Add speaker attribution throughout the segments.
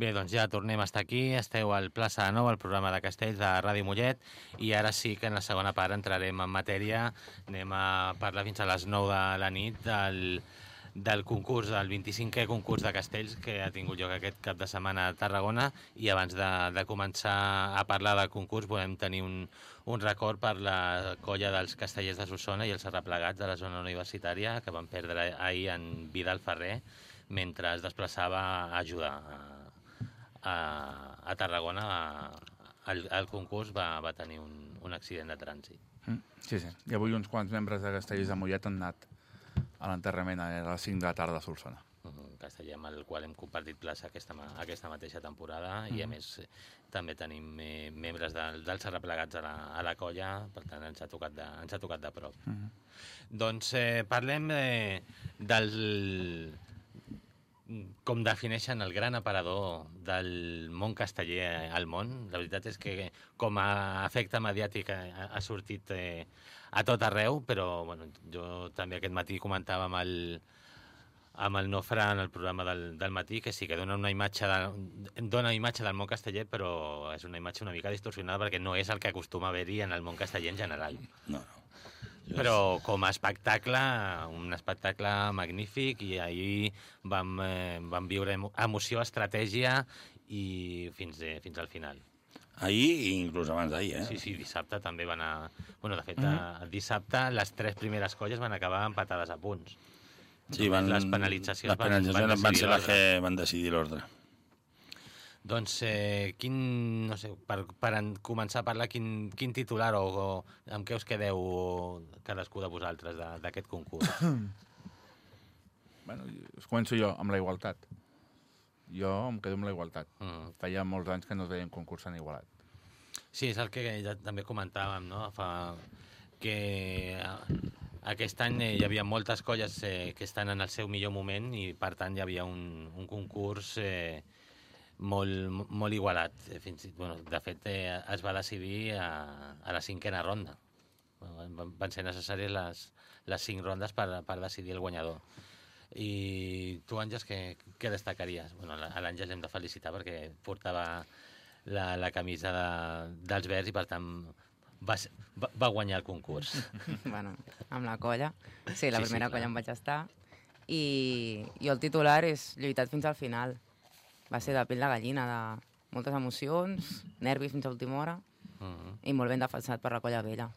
Speaker 1: Bé, doncs ja tornem a estar aquí. Esteu al Plaça de Nou, al programa de Castells de Ràdio Mollet, i ara sí que en la segona part entrarem en matèria. Anem a parlar fins a les 9 de la nit del, del concurs, del 25è concurs de castells que ha tingut lloc aquest cap de setmana a Tarragona i abans de, de començar a parlar del concurs volem tenir un, un record per la colla dels castellers de Solsona i els arreplegats de la zona universitària que van perdre ahir en Vidal Ferrer mentre es desplaçava a ajudar a, a, a Tarragona el, el concurs va, va tenir un, un accident de trànsit.
Speaker 2: Mm, Sí, sí. I avui uns quants membres de Castells de Mollet han anat a l'enterrament a les 5 de la tarda a Solsona.
Speaker 1: Un casteller amb el qual hem compartit plaça aquesta, aquesta mateixa temporada i a
Speaker 2: Mhm.
Speaker 1: més també tenim eh, membres del, dels arreplegats a la, a la colla, per tant ens ha tocat de, ens ha tocat de prop.
Speaker 2: Mhm.
Speaker 1: Doncs eh, parlem eh, del com defineixen el gran aparador del món casteller al món. La veritat és que com a efecte mediàtic ha, ha sortit eh, a tot arreu, però bueno, jo també aquest matí comentava amb el, amb el Nofre en el programa del, del matí, que sí que dona una imatge, de, dona imatge del món casteller, però és una imatge una mica distorsionada perquè no és el que acostuma a haver-hi en el món casteller en general.
Speaker 3: No, no.
Speaker 1: Però com a espectacle, un espectacle magnífic i ahir vam, eh, vam viure emo- emoció, estratègia i fins, eh, fins al final.
Speaker 3: Ahir i inclús abans d'ahir, eh?
Speaker 1: Sí, sí, dissabte també van a... Bueno, de fet, mm dissabte les tres primeres colles van acabar empatades a punts.
Speaker 3: Sí, van,
Speaker 1: les penalitzacions
Speaker 3: les penalitzacions van, van
Speaker 1: decidir
Speaker 3: ser les que van decidir l'ordre.
Speaker 1: Doncs, eh, quin, no sé, per, per en començar a parlar, quin, quin titular o, o amb què us quedeu cadascú de vosaltres d'aquest concurs?
Speaker 2: Bueno, us començo jo, amb la igualtat. Jo em quedo amb la igualtat.
Speaker 1: Mm.
Speaker 2: Feia molts anys que no es veia un concurs tan igualat.
Speaker 1: Sí, és el que ja també comentàvem, no? Fa que eh, aquest any eh, hi havia moltes colles eh, que estan en el seu millor moment i, per tant, hi havia un, un concurs eh, molt, molt igualat. Eh, Fins, bueno, de fet, eh, es va decidir a, a la cinquena ronda. Van, van ser necessàries les, les cinc rondes per, per decidir el guanyador. I tu, Àngels, què, què destacaries? Bueno, a l'Àngels hem de felicitar perquè portava la, la camisa de, dels verds i, per tant, va, va, va guanyar el concurs.
Speaker 4: bueno, amb la colla. Sí, la
Speaker 1: Sí, sí,
Speaker 4: primera
Speaker 1: clar.
Speaker 4: colla em vaig estar. I, I el titular és lluitat fins al final. Va ser de pell de gallina, de moltes emocions, nervis fins a última hora
Speaker 1: Mm -hmm.
Speaker 4: i molt ben defensat per la colla vella.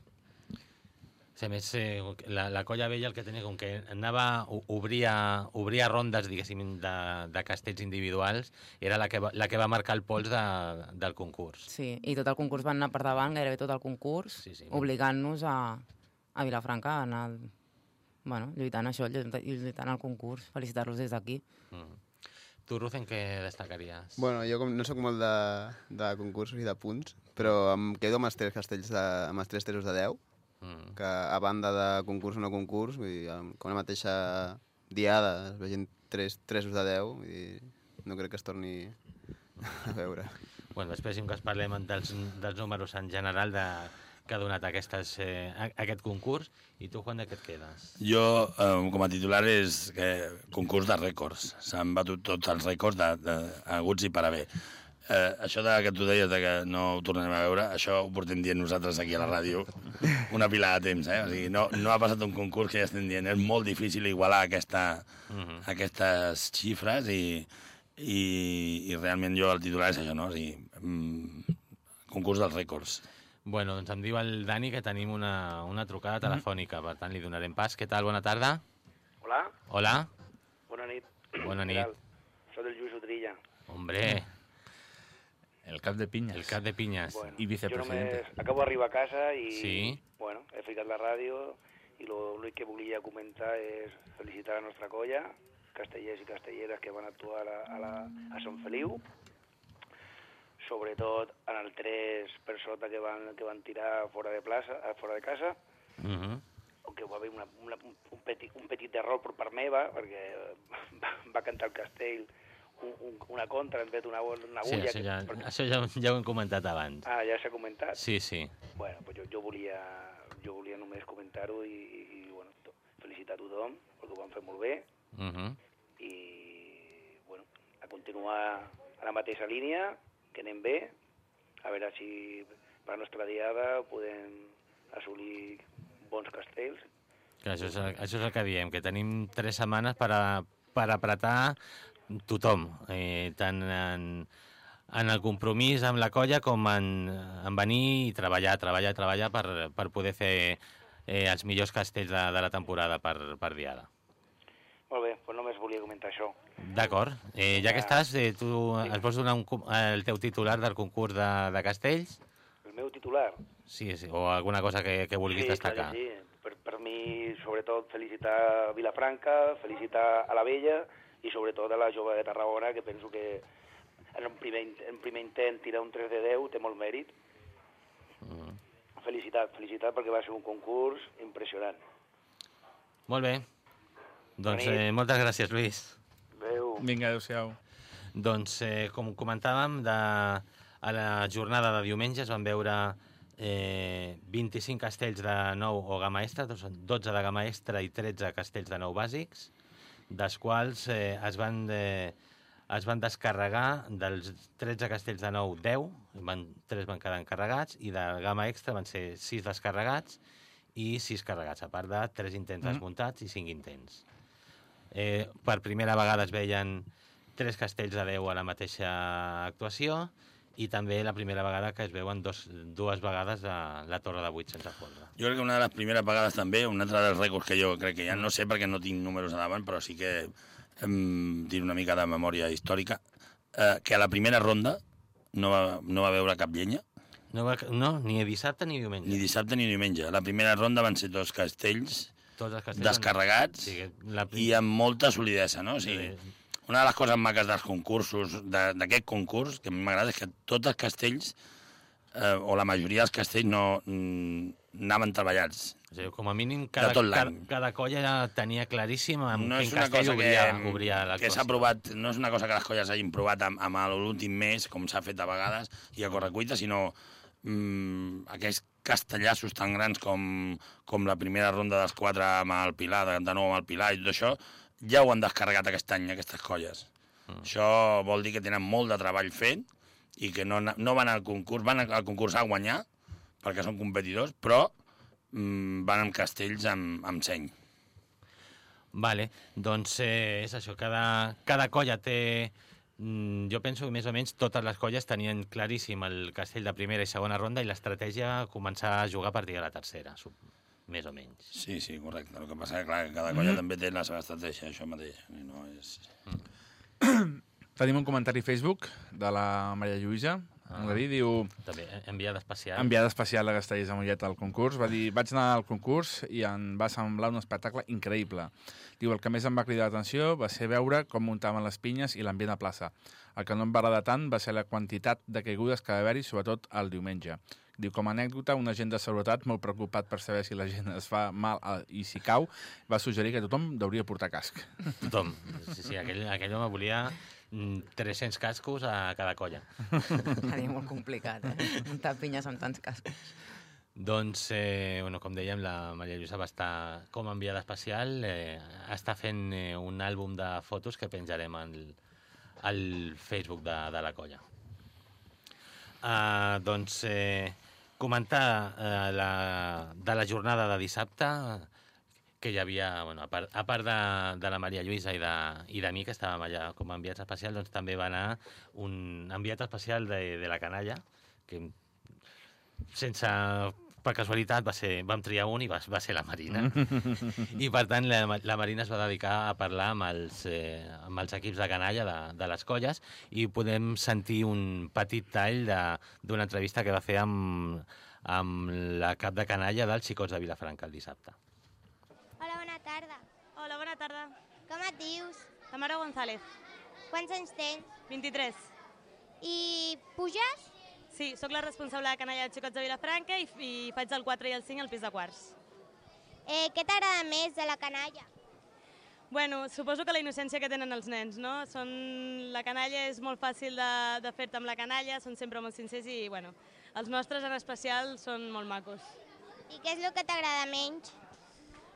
Speaker 1: Sí, a més, eh, la, la colla vella el que tenia, com que anava, obria, obria rondes, diguéssim, de, de castells individuals, era la que, va, la que va marcar el pols de, del concurs.
Speaker 4: Sí, i tot el concurs van anar per davant, gairebé tot el concurs,
Speaker 1: Sí, sí.
Speaker 4: obligant-nos a, a Vilafranca a anar bueno, lluitant això, lluitant, lluitant al concurs. Felicitar-los des d'aquí.
Speaker 1: Mm. Tu, Ruth, en què destacaries?
Speaker 5: Bueno, jo com no sóc molt de, de concursos i de punts, però em quedo amb els tres castells, de, amb els tres tesos de 10,
Speaker 1: Mm.
Speaker 5: que a banda de concurs o no concurs, vull dir, com la mateixa diada es vegin tres tresos de 10, vull dir, no crec que es torni a veure.
Speaker 1: Bueno, després, si que es parlem dels, dels números en general de, que ha donat aquestes, eh, aquest concurs, i tu, Juan, de què et quedes?
Speaker 3: Jo, eh, com a titular, és que concurs de rècords. S'han batut tots els rècords de, de, aguts i per haver. Eh, això de que tu deies de que no ho tornarem a veure, això ho portem dient nosaltres aquí a la ràdio una pila de temps, eh? O sigui, no, no ha passat un concurs que ja estem dient. És molt difícil igualar aquesta,
Speaker 1: Mhm.
Speaker 3: aquestes xifres i, i, i realment jo el titular és això, no? O sigui, mm, concurs dels rècords.
Speaker 1: Bueno, doncs em diu el Dani que tenim una, una trucada telefònica, per tant li donarem pas. Què tal? Bona tarda.
Speaker 6: Hola,
Speaker 1: Hola.
Speaker 6: bona nit.
Speaker 1: Bona nit.
Speaker 6: tal? Soc el Lluís Utrilla.
Speaker 1: Hombre,
Speaker 2: El cap de pinyes.
Speaker 1: el cap de pinyes.
Speaker 6: Bueno,
Speaker 2: I vicepresidente.
Speaker 6: Jo només acabo d'arribar a casa i,
Speaker 1: Sí.
Speaker 6: bueno, he ficat la ràdio i lo- l'únic que volia comentar és felicitar la nostra colla, castellers i castelleres que van actuar a, la, a, la, a Sant Feliu. Sobretot en el 3 per sota que van, que van tirar fora de plaça, eh, fora de casa,
Speaker 1: Uh -huh.
Speaker 6: o que va haver una, una, un, petit, un petit error per part meva, perquè va, va cantar el castell un, un, una contra, en fet una, una
Speaker 1: Sí,
Speaker 6: agulla.
Speaker 1: això ja,
Speaker 6: perquè-
Speaker 1: això ja, ja ho hem comentat abans.
Speaker 6: Ah, ja s'ha comentat?
Speaker 1: Sí, sí.
Speaker 6: Bueno, pues jo, jo, volia, jo volia només comentar-ho i, i, i bueno, felicitar a tothom, perquè ho van fer molt bé,
Speaker 1: Uh -huh.
Speaker 6: i bueno, a continuar a la mateixa línia, que anem bé, a veure si per la nostra diada podem assolir bons castells.
Speaker 1: Que això, és, això és el que diem, que tenim tres setmanes per, a, per apretar tothom, eh, tant en, en el compromís amb la colla com en, en venir i treballar, treballar, treballar per, per poder fer eh, els millors castells de, de la temporada per, per diada.
Speaker 6: Molt bé, doncs només volia comentar això.
Speaker 1: D'acord. Eh, ja que estàs, eh, tu ens vols donar un, el teu titular del concurs de, de castells?
Speaker 6: El meu titular,
Speaker 1: Sí, sí, o alguna cosa que, que vulguis
Speaker 6: sí,
Speaker 1: destacar.
Speaker 6: clar sí. Per, per mi, sobretot, felicitar Vilafranca, felicitar a la Vella i sobretot a la jove de Tarragona, que penso que en un primer, en primer intent tirar un 3 de 10 té molt mèrit.
Speaker 1: Mm.
Speaker 6: Felicitat, felicitat perquè va ser un concurs impressionant.
Speaker 1: Molt bé. Doncs eh, moltes gràcies, Lluís.
Speaker 6: Adéu.
Speaker 2: Vinga, adéu-siau.
Speaker 1: Doncs, eh, com comentàvem, de, a la jornada de diumenge es van veure eh, 25 castells de nou o gamma extra, doncs 12 de gamma extra i 13 castells de nou bàsics, dels quals eh, es, van, eh, es van descarregar dels 13 castells de nou 10, van, 3 van quedar encarregats, i de gamma extra van ser 6 descarregats i 6 carregats, a part de 3 intents
Speaker 2: Mhm.
Speaker 1: desmuntats i 5 intents. Eh, per primera vegada es veien tres castells de 10 a la mateixa actuació i també la primera vegada que es veuen dos, dues vegades a la Torre de 8 sense folre.
Speaker 3: Jo crec que una de les primeres vegades també, un altre dels rècords que jo crec que ja no sé perquè no tinc números a davant, però sí que em tinc una mica de memòria històrica, eh, que a la primera ronda no va, no va veure cap llenya,
Speaker 1: No, va, no, ni dissabte ni diumenge.
Speaker 3: ni dissabte ni diumenge. A la primera ronda van ser dos castells
Speaker 1: Tots els castells
Speaker 3: descarregats
Speaker 1: Sí, que la
Speaker 3: i amb molta solidesa, no? O sigui,
Speaker 1: Eh,
Speaker 3: una de les coses maques dels concursos, de- d'aquest concurs, que a mi m'agrada, és que tots els castells, eh, o la majoria dels castells, no mm, anaven treballats.
Speaker 1: o sigui, com a mínim cada, cada, cada colla ja tenia claríssim amb
Speaker 3: no
Speaker 1: quin castell
Speaker 3: cosa
Speaker 1: obria,
Speaker 3: que,
Speaker 1: obria
Speaker 3: que
Speaker 1: l'actuació.
Speaker 3: s'ha provat, no és una cosa que les colles hagin provat amb, amb l'últim mes, com s'ha fet a vegades, i a correcuita, sinó mm, aquests castellassos tan grans com, com la primera ronda dels quatre amb el Pilar, de, de nou amb el Pilar i tot això, ja ho han descarregat aquest any, aquestes colles. Mm. Això vol dir que tenen molt de treball fet i que no, no van al concurs, van al concurs a guanyar, perquè són competidors, però mm, van amb castells amb, amb seny.
Speaker 1: Vale, doncs eh, és això, cada, cada colla té... mm, Jo penso que més o menys totes les colles tenien claríssim el castell de primera i segona ronda i l'estratègia començar a jugar a partir de la tercera, més o menys.
Speaker 3: Sí, sí, correcte. El que passa és que, clar, que cada colla mm. també té la seva estratègia, això mateix. No és...
Speaker 2: Tenim un comentari a Facebook de la Maria Lluïsa.
Speaker 1: Ah.
Speaker 2: Ah. Dir, diu,
Speaker 1: També, eh, enviada especial.
Speaker 2: enviada especial a Castells de Mollet al concurs, va dir, vaig anar al concurs i em va semblar un espectacle increïble. Diu, el que més em va cridar l'atenció va ser veure com muntaven les pinyes i l'ambient a plaça. El que no em va agradar tant va ser la quantitat de caigudes que va haver-hi, sobretot el diumenge. Diu, com a anècdota, un agent de seguretat molt preocupat per saber si la gent es fa mal eh, i si cau, va suggerir que tothom hauria portar casc.
Speaker 1: Tothom. Sí, sí, aquell, aquell home volia 300 cascos a cada colla.
Speaker 4: Seria molt complicat, eh? Muntar pinyes amb tants cascos.
Speaker 1: Doncs, eh, bueno, com dèiem, la Maria Lluïsa va estar com a enviada especial, eh, està fent eh, un àlbum de fotos que penjarem al, al Facebook de, de la colla. Uh, doncs, eh, comentar eh, la, de la jornada de dissabte, que hi havia, bueno, a part, a part de, de la Maria Lluïsa i de, i de mi, que estàvem allà com a enviats especials, doncs també va anar un enviat especial de, de la canalla, que sense per casualitat va ser, vam triar un i va, va ser la Marina. I per tant la, la Marina es va dedicar a parlar amb els, eh, amb els equips de canalla de, de les colles i podem sentir un petit tall de- d'una entrevista que va fer amb, amb la cap de canalla dels xicots de Vilafranca el dissabte.
Speaker 7: Tarda.
Speaker 8: Hola, bona tarda.
Speaker 7: Com et dius?
Speaker 8: Tamara González,
Speaker 7: Quants anys tens?
Speaker 8: 23.
Speaker 7: I puges?
Speaker 8: Sí, sóc la responsable de canalla de xicots de Vilafranca i, i faig el 4 i el 5 al pis de quarts.
Speaker 7: Eh, què t'agrada més de la canalla?
Speaker 8: Bueno, suposo que la innocència que tenen els nens, no? Són... La canalla és molt fàcil de, de fer-te amb la canalla, són sempre molt sincers i, bueno, els nostres en especial són molt macos.
Speaker 7: I què és el que t'agrada menys?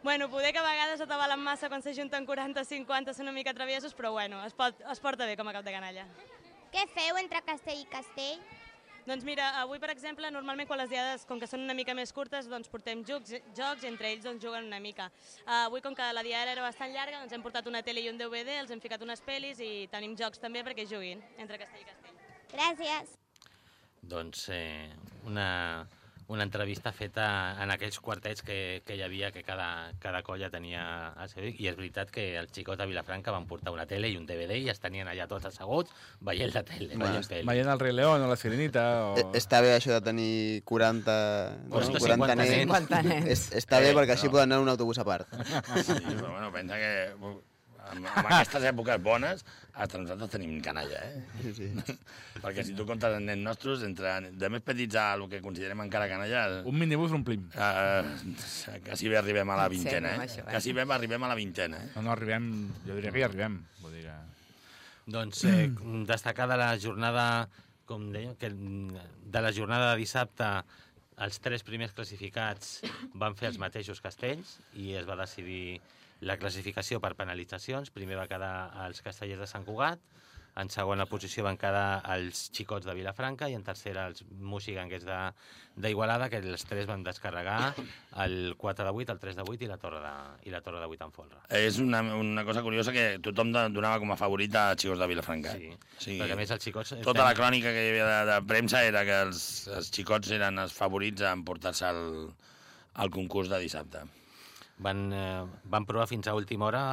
Speaker 8: Bueno, poder que a vegades atabalen massa quan s'ajunten 40 o 50, són una mica traviesos, però bueno, es, pot, es porta bé com a cap de canalla.
Speaker 7: Què feu entre castell i castell?
Speaker 8: Doncs mira, avui, per exemple, normalment quan les diades, com que són una mica més curtes, doncs portem jocs, jocs i entre ells doncs, juguen una mica. Uh, avui, com que la diada era bastant llarga, doncs hem portat una tele i un DVD, els hem ficat unes pel·lis i tenim jocs també perquè juguin entre castell i castell.
Speaker 7: Gràcies.
Speaker 1: Doncs eh, una, una entrevista feta en aquells quartets que, que hi havia, que cada, cada colla tenia el seu... I és veritat que el xicot a Vilafranca van portar una tele i un DVD i es tenien allà tots asseguts veient la tele.
Speaker 5: Bueno,
Speaker 1: veient pel·li.
Speaker 2: Veient el Rei León o la Sirenita o...
Speaker 5: E- Està bé això de tenir 40...
Speaker 1: Hosti,
Speaker 5: 40
Speaker 1: 50
Speaker 5: nens.
Speaker 4: 50 nens.
Speaker 5: Es- Està bé
Speaker 3: Eh,
Speaker 5: perquè així
Speaker 3: no.
Speaker 5: poden anar en un autobús a part.
Speaker 3: Sí, però bueno, pensa que en, en aquestes èpoques bones, hasta nosaltres tenim canalla, eh?
Speaker 5: Sí, sí.
Speaker 3: Perquè si tu comptes els nens nostres, entre de més petits a el que considerem encara canalla,
Speaker 2: Un minibús l'omplim.
Speaker 3: eh, quasi bé arribem a la
Speaker 4: En
Speaker 3: vintena, eh?
Speaker 4: això, eh?
Speaker 3: Quasi bé arribem a la vintena, eh?
Speaker 2: No, no, arribem... Jo diria que hi arribem. Vull dir que...
Speaker 1: Doncs eh, destacar de la jornada, com deia, que de la jornada de dissabte els tres primers classificats van fer els mateixos castells i es va decidir la classificació per penalitzacions. Primer va quedar els castellers de Sant Cugat, en segona posició van quedar els xicots de Vilafranca i en tercera els moxiganguers d'Igualada, que els tres van descarregar el 4 de 8, el 3 de 8 i la torre de, i la torre de 8 en folre.
Speaker 3: És una, una cosa curiosa que tothom donava com a favorit a Xicos de Vilafranca.
Speaker 1: Sí,
Speaker 3: sí.
Speaker 1: perquè a més els xicots...
Speaker 3: Tota la crònica que hi havia de, de premsa era que els, els xicots eren els favorits a emportar-se al, al concurs de dissabte.
Speaker 1: Van, eh, van provar fins a última hora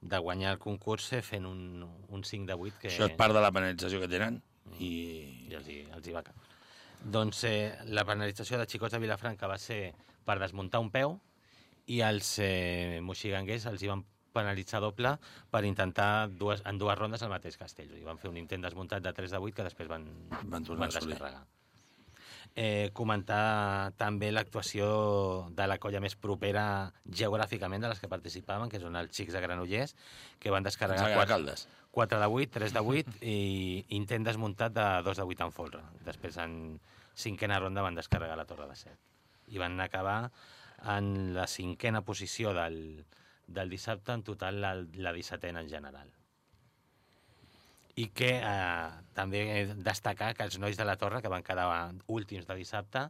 Speaker 1: de guanyar el concurs eh, fent un, un 5 de 8 que...
Speaker 3: Això és part de la penalització que tenen. I...
Speaker 1: I els hi, els hi va caure. Doncs eh, la penalització de xicots de Vilafranca va ser per desmuntar un peu i els eh, moxiganguers els hi van penalitzar doble per intentar dues, en dues rondes el mateix castell. I van fer un intent desmuntat de 3 de 8 que després van,
Speaker 3: Van tornar a assolir.
Speaker 1: Eh, comentar també l'actuació de la colla més propera geogràficament de les que participaven, que són els xics de Granollers, que van descarregar
Speaker 3: Pensava que era
Speaker 1: 4,
Speaker 3: Caldes.
Speaker 1: 4 de 8, 3 de 8 i intent desmuntat de 2 de 8 en folre. Després, en cinquena ronda, van descarregar la torre de 7. I van acabar en la cinquena posició del, del dissabte, en total la, la 17ena en general. I que eh, també destacar que els nois de la torre, que van quedar últims de dissabte,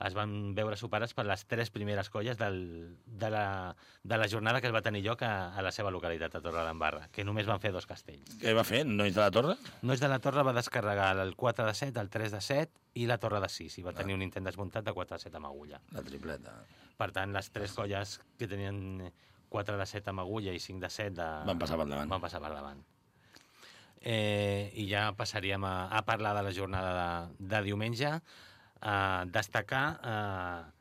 Speaker 1: es van veure superats per les tres primeres colles del, de, la, de la jornada que es va tenir lloc a, a la seva localitat, a Torre d'Embarra, que només van fer dos castells.
Speaker 3: Què va fer? Nois de la Torre?
Speaker 1: Nois de la Torre va descarregar el 4 de 7, el 3 de 7 i la Torre de 6, i va tenir un intent desmuntat de 4 de 7 amb agulla.
Speaker 3: La tripleta.
Speaker 1: Per tant, les tres colles que tenien 4 de 7 amb agulla i 5 de 7 de...
Speaker 3: Van passar per davant.
Speaker 1: Van passar per davant. Eh, I ja passaríem a, a parlar de la jornada de, de diumenge. Eh, destacar, eh,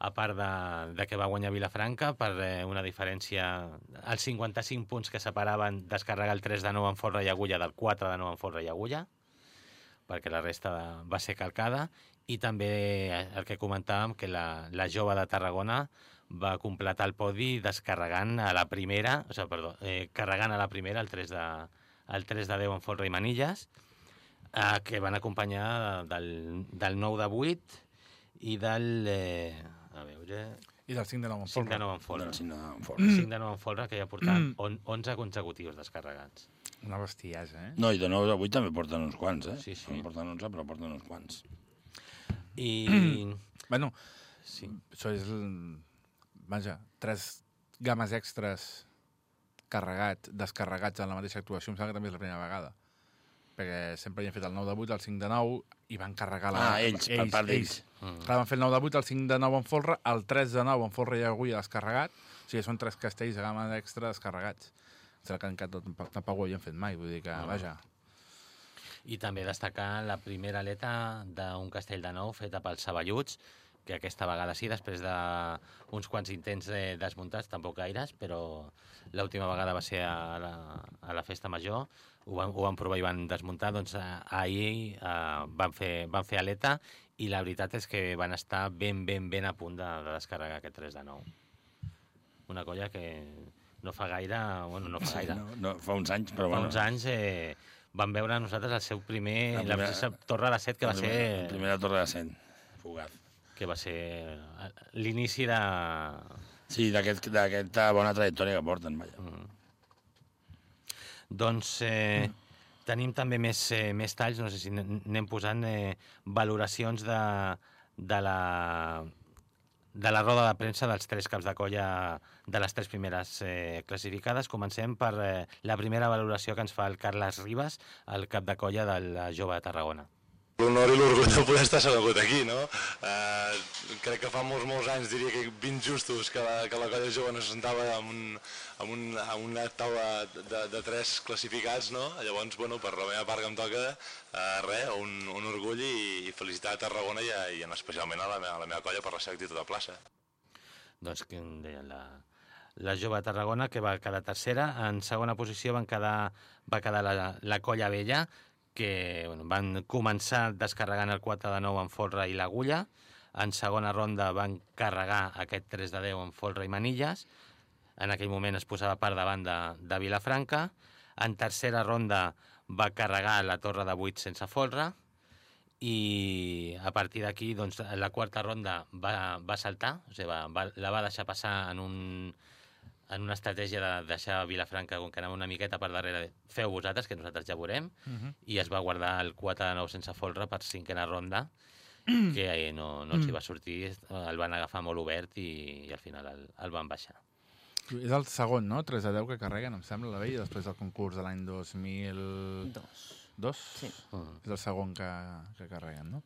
Speaker 1: a part de, de que va guanyar Vilafranca per eh, una diferència... Els 55 punts que separaven descarregar el 3 de 9 en folre i agulla del 4 de 9 en folre i agulla, perquè la resta de, va ser calcada, i també eh, el que comentàvem, que la, la jove de Tarragona va completar el podi descarregant a la primera, o sigui, perdó, eh, carregant a la primera el 3 de, el 3 de 10 en folre i manilles, eh, que van acompanyar del, del 9 de 8 i del... Eh, a veure...
Speaker 2: I del 5 de 9 en
Speaker 1: 5 de
Speaker 2: folre.
Speaker 1: 9 en folre.
Speaker 3: Del cinc de nou en
Speaker 1: El
Speaker 3: folre.
Speaker 1: 5 de 9 en folre, que ja portaven on, 11 consecutius descarregats.
Speaker 2: Una bestiesa, eh?
Speaker 3: No, i de 9 a 8 també porten uns quants, eh?
Speaker 1: Sí, sí.
Speaker 3: No porten 11, però porten uns quants.
Speaker 1: I...
Speaker 2: Bueno,
Speaker 1: Sí.
Speaker 2: això és... el- Vaja, tres games extras carregats, descarregats en la mateixa actuació, em sembla que també és la primera vegada. Perquè sempre hi han fet el 9 de 8, el 5 de 9, i van carregar la...
Speaker 3: Ah, ells, per part d'ells.
Speaker 1: Mm.
Speaker 2: Clar, van fer el 9 de 8, el 5 de 9 en folre, el 3 de 9 en folre i agulla descarregat. O sigui, són tres castells de gamma extra descarregats. Serà que encara tampoc tampoc ho havien fet mai, vull dir que, vaja...
Speaker 1: I també destacar la primera aleta d'un castell de nou feta pels Saballuts, que aquesta vegada sí, després d'uns quants intents de, desmuntats, tampoc gaires, però l'última vegada va ser a la, a la festa major, ho van, ho van provar i van desmuntar, doncs eh, ahir eh, van, fer, van fer aleta i la veritat és que van estar ben, ben, ben a punt de, de descarregar aquest 3 de 9. Una colla que no fa gaire, bueno, no fa gaire,
Speaker 3: No, no, fa uns anys, però
Speaker 1: fa
Speaker 3: bueno.
Speaker 1: uns anys eh, vam veure nosaltres el seu primer,
Speaker 3: La
Speaker 1: la,
Speaker 3: primera-
Speaker 1: primera, torre de set que va
Speaker 3: la
Speaker 1: ser
Speaker 3: La primera torre de cent, fugaz.
Speaker 1: Que va ser eh, l'inici de...
Speaker 3: Sí, d'aquest- d'aquesta bona trajectòria que porten, vaja.
Speaker 1: Mm. Doncs eh, tenim també més, eh, més talls, no sé si anem posant eh, valoracions de, de la de la roda de premsa dels tres caps de colla de les tres primeres eh, classificades. Comencem per eh, la primera valoració que ens fa el Carles Ribas, el cap de colla del Jove de Tarragona.
Speaker 9: L'honor i l'orgull de poder estar assegut aquí, no? Eh, crec que fa molts, molts anys, diria que 20 justos, que la, que la colla jove no se sentava amb, un, amb, un, amb una taula de, de tres classificats, no? Llavors, bueno, per la meva part que em toca, eh, res, un, un orgull i, i felicitar a Tarragona i, i en especialment a la, meva, a la meva colla per la seva actitud a plaça.
Speaker 1: doncs, que deien la, la jove de Tarragona, que va quedar tercera. En segona posició van quedar, va quedar la, la colla vella, que bueno, van començar descarregant el 4 de 9 amb folre i l'agulla. En segona ronda van carregar aquest 3 de 10 amb folre i manilles. En aquell moment es posava per davant de, de Vilafranca. En tercera ronda va carregar la torre de 8 sense folre i a partir d'aquí doncs, la quarta ronda va, va saltar, o sigui, va, va, la va deixar passar en, un, en una estratègia de deixar Vilafranca com que anava una miqueta per darrere, feu vosaltres, que nosaltres ja veurem,
Speaker 2: Uh -huh.
Speaker 1: i es va guardar el 4 de 9 sense folre per cinquena ronda, que eh, no, no els hi va sortir, el van agafar molt obert i, i al final el, el van baixar.
Speaker 2: És el segon, no? 3 a 10 que carreguen, em sembla, la vella, després del concurs de l'any 2002.
Speaker 4: Dos. Sí.
Speaker 1: Mm.
Speaker 2: És el segon que, que carreguen, no?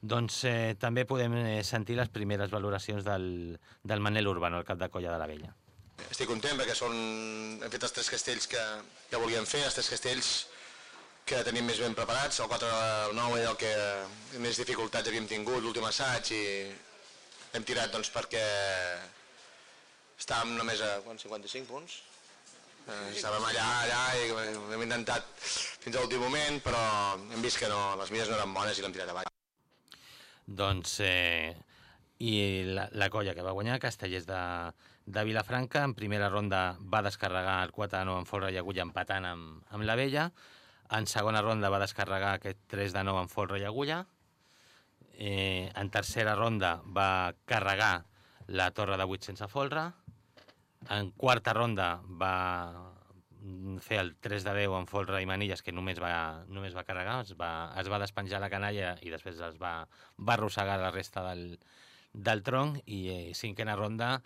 Speaker 1: Doncs eh, també podem eh, sentir les primeres valoracions del, del Manel Urbano, el cap de colla de la vella.
Speaker 9: Estic content perquè són, hem fet els tres castells que, que volíem fer, els tres castells que tenim més ben preparats. El 4 el 9 era el que més dificultats havíem tingut, l'últim assaig, i hem tirat doncs, perquè estàvem només a quants, 55 punts. Eh, estàvem allà, allà, i hem intentat fins a l'últim moment, però hem vist que no, les milles no eren bones i l'hem tirat avall.
Speaker 1: Doncs, eh, i la, la colla que va guanyar, Castellers de, de Vilafranca, en primera ronda va descarregar el 4 de 9 amb folre i agulla empatant amb, amb la vella. En segona ronda va descarregar aquest 3 de 9 amb folre i agulla. Eh, en tercera ronda va carregar la torre de 8 sense folre. En quarta ronda va fer el 3 de 10 amb folre i manilles, que només va, només va carregar, es va, es va despenjar la canalla i després es va, va arrossegar la resta del, del tronc i eh, cinquena ronda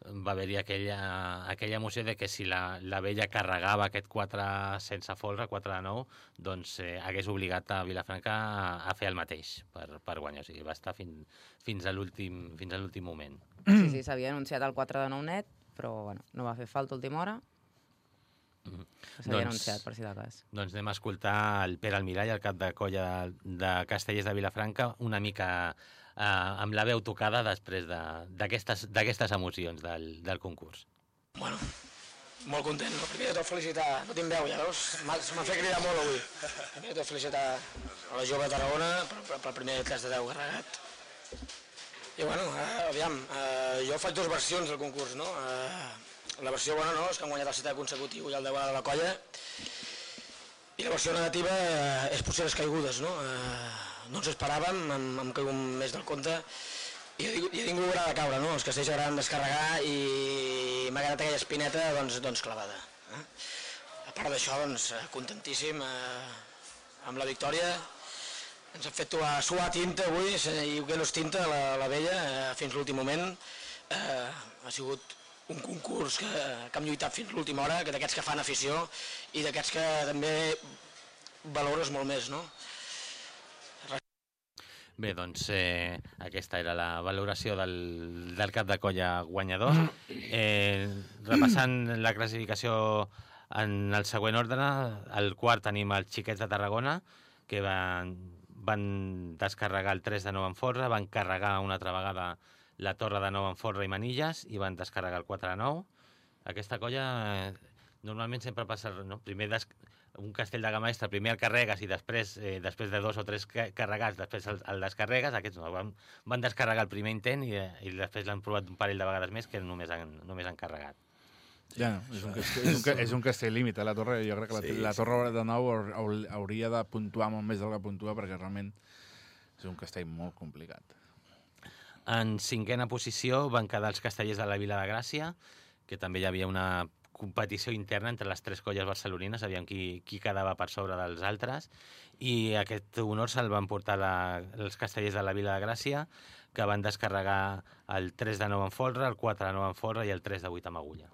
Speaker 1: va haver-hi aquella, aquella emoció de que si la, la vella carregava aquest 4 sense folre, 4 de 9, doncs eh, hagués obligat a Vilafranca a, a fer el mateix per, per guanyar. O sigui, va estar fin, fins a l'últim moment.
Speaker 4: Sí, sí, s'havia anunciat el 4 de 9 net, però bueno, no va fer falta última hora.
Speaker 1: Mhm.
Speaker 4: S'havia
Speaker 1: Doncs-
Speaker 4: anunciat, per si de cas.
Speaker 1: Doncs anem a escoltar el Pere Almirall, el cap de colla de, de Castellers de Vilafranca, una mica eh, amb la veu tocada després de- d'aquestes d'aquestes emocions del, del concurs.
Speaker 10: Bueno, molt content. No? Primer de tot felicitar, no tinc veu, ja veus? M'ha fet cridar molt avui. Primer de tot felicitar a la jove de Tarragona per, pel primer 3 de 10 carregat. I bueno, eh, aviam, eh, jo faig dues versions del concurs, no? Eh, la versió bona no, és que han guanyat el setè consecutiu i el 10 de la colla. I la versió negativa eh, és potser les caigudes, no? Eh, no ens esperàvem, hem, hem caigut més del compte i jo tinc volgut de caure, no? Els castells agraden descarregar i m'ha quedat aquella espineta doncs, doncs clavada. Eh? A part d'això, doncs, eh, contentíssim eh, amb la victòria. Ens han fet suar, tinta avui, se- i que no és tinta, la, la vella, eh, fins l'últim moment. Eh, ha sigut un concurs que, que hem lluitat fins l'última hora, que d'aquests que fan afició i d'aquests que també valores molt més, no?
Speaker 1: Bé, doncs eh, aquesta era la valoració del, del cap de colla guanyador. Eh, repassant la classificació en el següent ordre, al quart tenim els xiquets de Tarragona, que van, van descarregar el 3 de nou en van carregar una altra vegada la torre de nou en Forra i Manilles i van descarregar el 4 de nou. Aquesta colla eh, normalment sempre passa... No? Primer des... un castell de gamma extra, primer el carregues i després, eh, després de dos o tres ca- carregats, després el, el descarregues. Aquests no, van, van descarregar el primer intent i, eh, i després l'han provat un parell de vegades més que només han, només han carregat.
Speaker 2: Ja, no, és un castell, és un, és un castell límit, eh, la torre. Jo crec que la,
Speaker 1: Sí,
Speaker 2: la
Speaker 1: sí.
Speaker 2: torre de nou haur- haur- hauria de puntuar molt més del que puntua perquè realment és un castell molt complicat.
Speaker 1: En cinquena posició van quedar els castellers de la Vila de Gràcia, que també hi havia una competició interna entre les tres colles barcelonines, sabíem qui, qui quedava per sobre dels altres, i aquest honor se'l van portar la, els castellers de la Vila de Gràcia, que van descarregar el 3 de 9 en folre, el 4 de 9 en folre i el 3 de 8 amb agulla.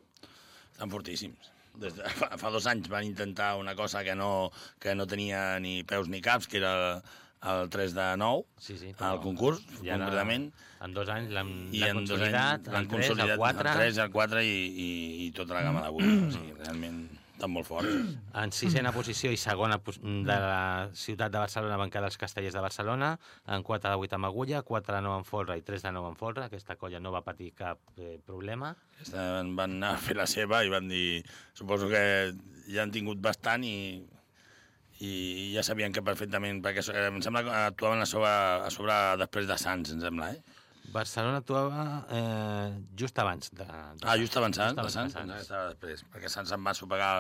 Speaker 3: Estan fortíssims. Des de, fa, fa dos anys van intentar una cosa que no, que no tenia ni peus ni caps, que era el 3 de 9,
Speaker 1: sí, sí,
Speaker 3: al concurs,
Speaker 1: I ara,
Speaker 3: concretament.
Speaker 1: En dos anys l'han consolidat,
Speaker 3: l'han
Speaker 1: el 3,
Speaker 3: consolidat,
Speaker 1: el 4...
Speaker 3: el 3, el 4 i, i, i tota la gamma d'avui. o sigui, realment estan molt forts.
Speaker 1: En sisena posició i segona de la ciutat de Barcelona van quedar els castellers de Barcelona, en 4 de 8 amb agulla, 4 de 9 en folre i 3 de 9 en folre. Aquesta colla no va patir cap eh, problema.
Speaker 3: Aquesta van anar a fer la seva i van dir... Suposo que ja han tingut bastant i, i ja sabien que perfectament... Perquè eh, em sembla que actuaven a sobre, a sobre després de Sants, em sembla, eh?
Speaker 1: Barcelona actuava eh, just abans de, de
Speaker 3: Ah, just abans,
Speaker 1: just
Speaker 3: de
Speaker 1: abans
Speaker 3: Sants?
Speaker 1: de
Speaker 3: que estava després, perquè Sants em va sopegar...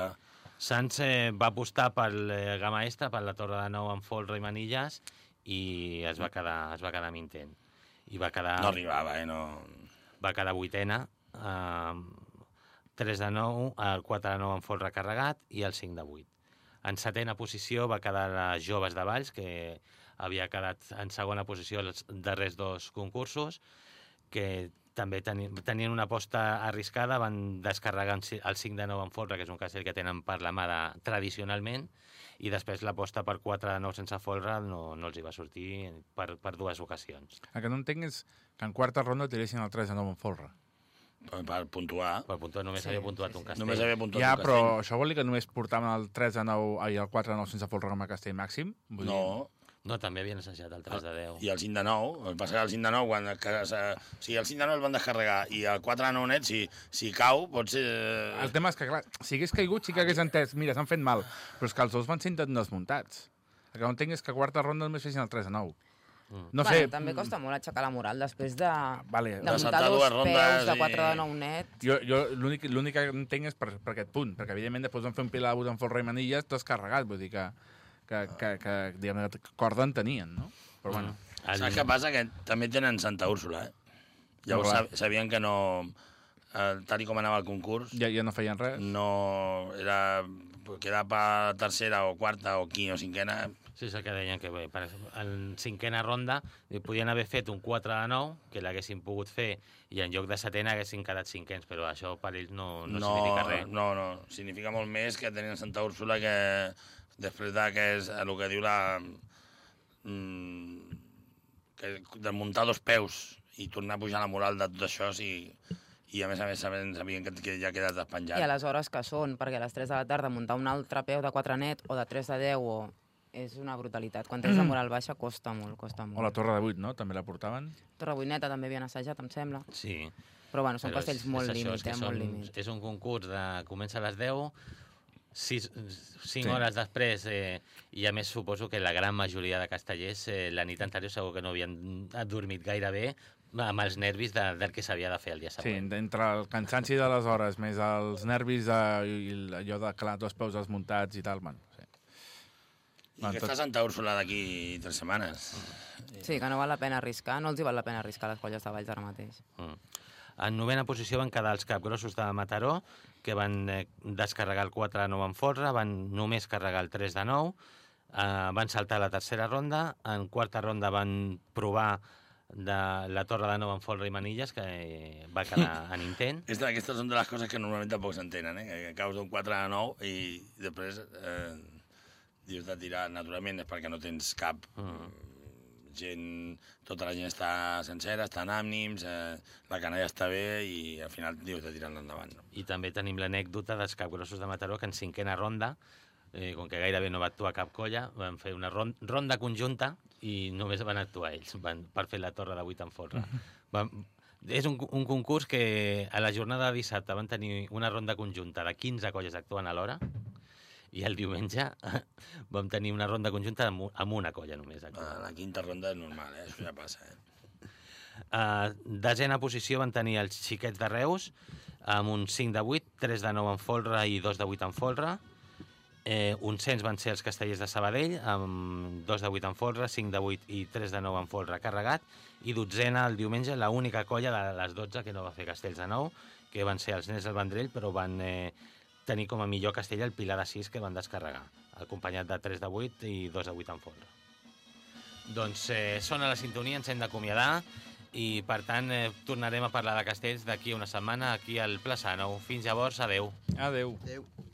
Speaker 1: Sants eh, va apostar per eh, gamma extra, per la torre de nou en folre i manilles, i es va quedar, es va quedar amb intent. I va quedar...
Speaker 3: No arribava, eh? No...
Speaker 1: Va quedar vuitena, eh, 3 de 9, el 4 de 9 en folre carregat i el 5 de 8. En setena posició va quedar les Joves de Valls, que havia quedat en segona posició els darrers dos concursos, que també teni, tenien una aposta arriscada, van descarregar el 5 de 9 en folre, que és un castell que tenen per la mà de, tradicionalment, i després l'aposta per 4 de 9 sense folre no, no els hi va sortir per, per dues ocasions.
Speaker 2: El que no entenc és que en quarta ronda tiressin el 3 de 9 en folre.
Speaker 3: Per, per puntuar.
Speaker 1: Per puntuar només
Speaker 2: Sí,
Speaker 1: havia puntuat
Speaker 2: sí,
Speaker 1: un
Speaker 2: sí.
Speaker 1: castell.
Speaker 3: Només havia puntuat
Speaker 2: Ja,
Speaker 3: un
Speaker 2: però
Speaker 3: castell.
Speaker 2: això vol dir que només portaven el 3 de 9 ai, el 4 de 9 sense folre com a castell màxim? Vull
Speaker 3: No.
Speaker 1: No, també havien assajat el 3 de 10.
Speaker 3: I el 5 de 9, el que passa que el 5 de 9, quan, que, se, o sigui, el 5 de 9 el van descarregar i el 4 de 9 net, si, si cau, pot ser...
Speaker 2: El tema és que, clar, si hagués caigut sí que hagués entès, mira, s'han fet mal, però és que els dos van ser desmuntats. El que no entenc és que a quarta ronda només fessin el 3 de 9. No
Speaker 4: bueno,
Speaker 2: sé,
Speaker 4: també costa molt aixecar la moral després de,
Speaker 2: vale.
Speaker 4: de
Speaker 2: De
Speaker 4: muntar
Speaker 2: saltar
Speaker 4: dos
Speaker 2: dues
Speaker 4: peus
Speaker 2: rondes
Speaker 4: de
Speaker 2: i-
Speaker 4: 4 de 9 net.
Speaker 2: Jo, jo l'únic que entenc és per, per aquest punt, perquè evidentment després van fer un pilar de bot amb folre i manilles descarregat, vull dir que, que, que, que, diguem, que corda en tenien, no? Però bueno.
Speaker 3: Saps què passa? Que també tenen Santa Úrsula, eh? Llavors
Speaker 2: clar.
Speaker 3: sab sabien que no... Eh, tal i com anava el concurs...
Speaker 2: Ja, ja no feien res?
Speaker 3: No... Era... Quedar per tercera o quarta o quinta o cinquena...
Speaker 1: Sí, és el que deien que bé, per exemple, en cinquena ronda eh, podien haver fet un 4 de 9, que l'haguessin pogut fer, i en lloc de setena haguessin quedat cinquens, però això per ells no, no,
Speaker 3: no,
Speaker 1: significa res.
Speaker 3: no, no. Significa molt més que tenien Santa Úrsula que després de que és el que diu la... Mm, que de muntar dos peus i tornar a pujar la moral de tot això, sí, i a més a més sabien, sabien que, que ja quedat despenjat.
Speaker 4: I a les hores que són, perquè a les 3 de la tarda muntar un altre peu de 4 net o de 3 de 10 o... és una brutalitat. Quan tens la moral baixa costa molt, costa molt.
Speaker 2: O la Torre de 8, no? També la portaven?
Speaker 4: Torre Buineta també havien assajat, em sembla.
Speaker 1: Sí.
Speaker 4: Però bueno, són
Speaker 1: Però
Speaker 4: castells molt
Speaker 1: és això,
Speaker 4: límit,
Speaker 1: és que
Speaker 4: eh, molt
Speaker 1: són-
Speaker 4: límit.
Speaker 1: És un concurs de... Comença a les 10, 6, 5
Speaker 2: Sí.
Speaker 1: hores després, eh, i a més suposo que la gran majoria de castellers eh, la nit anterior segur que no havien dormit gaire bé amb els nervis de, del que s'havia de fer el dia
Speaker 2: Sí,
Speaker 1: següent.
Speaker 2: entre el cansanci de les hores, més els nervis de, i allò de clar, dos peus desmuntats i tal, bueno,
Speaker 3: I que està Santa Úrsula d'aquí tres setmanes.
Speaker 4: Sí, que no val la pena arriscar, no els hi val la pena arriscar les colles de Valls ara mateix.
Speaker 1: Mm. En novena posició van quedar els capgrossos de Mataró, que van eh, descarregar el 4 de 9 en forra, van només carregar el 3 de 9, eh, van saltar a la tercera ronda, en quarta ronda van provar de la torre de 9 en folre i manilles, que eh, va quedar en intent.
Speaker 3: Esta, aquestes són de les coses que normalment tampoc s'entenen, eh? que caus d'un 4 a 9 i després eh, dius de tirar naturalment és perquè no tens cap mm. gent, tota la gent està sencera, estan àmnims, eh, la canalla està bé i al final dius de tirar endavant. No?
Speaker 1: I també tenim l'anècdota dels capgrossos de Mataró, que en cinquena ronda eh, com que gairebé no va actuar cap colla, van fer una ron ronda conjunta i només van actuar ells van, per fer la torre de 8 en folre. Van, és un, un concurs que a la jornada de dissabte van tenir una ronda conjunta de 15 colles actuant alhora i el diumenge vam tenir una ronda conjunta amb, amb una colla només.
Speaker 3: A
Speaker 1: actuant.
Speaker 3: la quinta ronda és normal, eh? això ja passa. Eh?
Speaker 1: A desena posició van tenir els xiquets de Reus, amb un 5 de 8, 3 de 9 en folre i 2 de 8 en folre. Eh, un cens van ser els castellers de Sabadell, amb 2 de 8 en folre, 5 de 8 i 3 de 9 en folre carregat. I dotzena el diumenge, l'única colla de les 12 que no va fer castells de 9, que van ser els nens del Vendrell, però van eh, tenir com a millor castell el Pilar de 6 que van descarregar, acompanyat de 3 de 8 i 2 de 8 en folre. Doncs eh, sona la sintonia, ens hem d'acomiadar i, per tant, eh, tornarem a parlar de castells d'aquí una setmana aquí al Plaça Nou. Fins llavors, adeu.
Speaker 2: Adeu.
Speaker 5: Adéu.